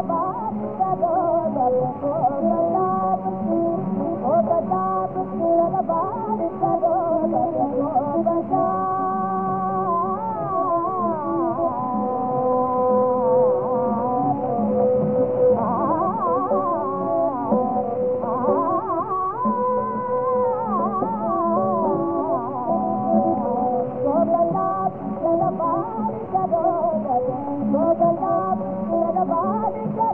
Oh, Oh,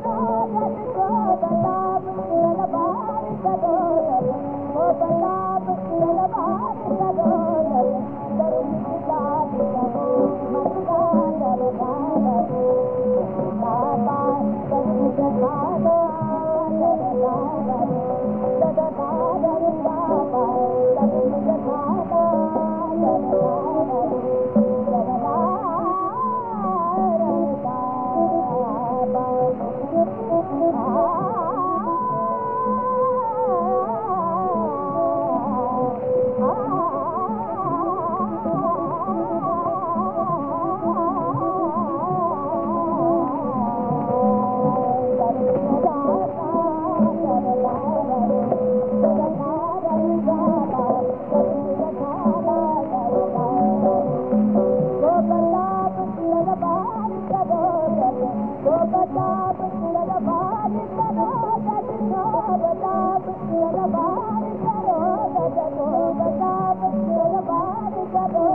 करो